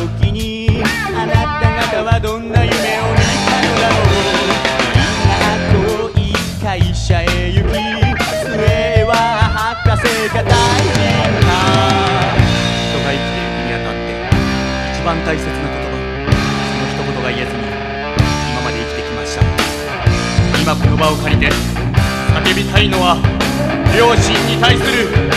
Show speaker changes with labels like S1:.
S1: 時にあなた方はどんな夢を見たのだろう。みんな遠い会社へ行き末は博士が大変か。
S2: 人が生きていくにあたって一番大切な言葉。その一言が言えずに今まで生きてきました。今この場を借りて叫びたいのは両親に対する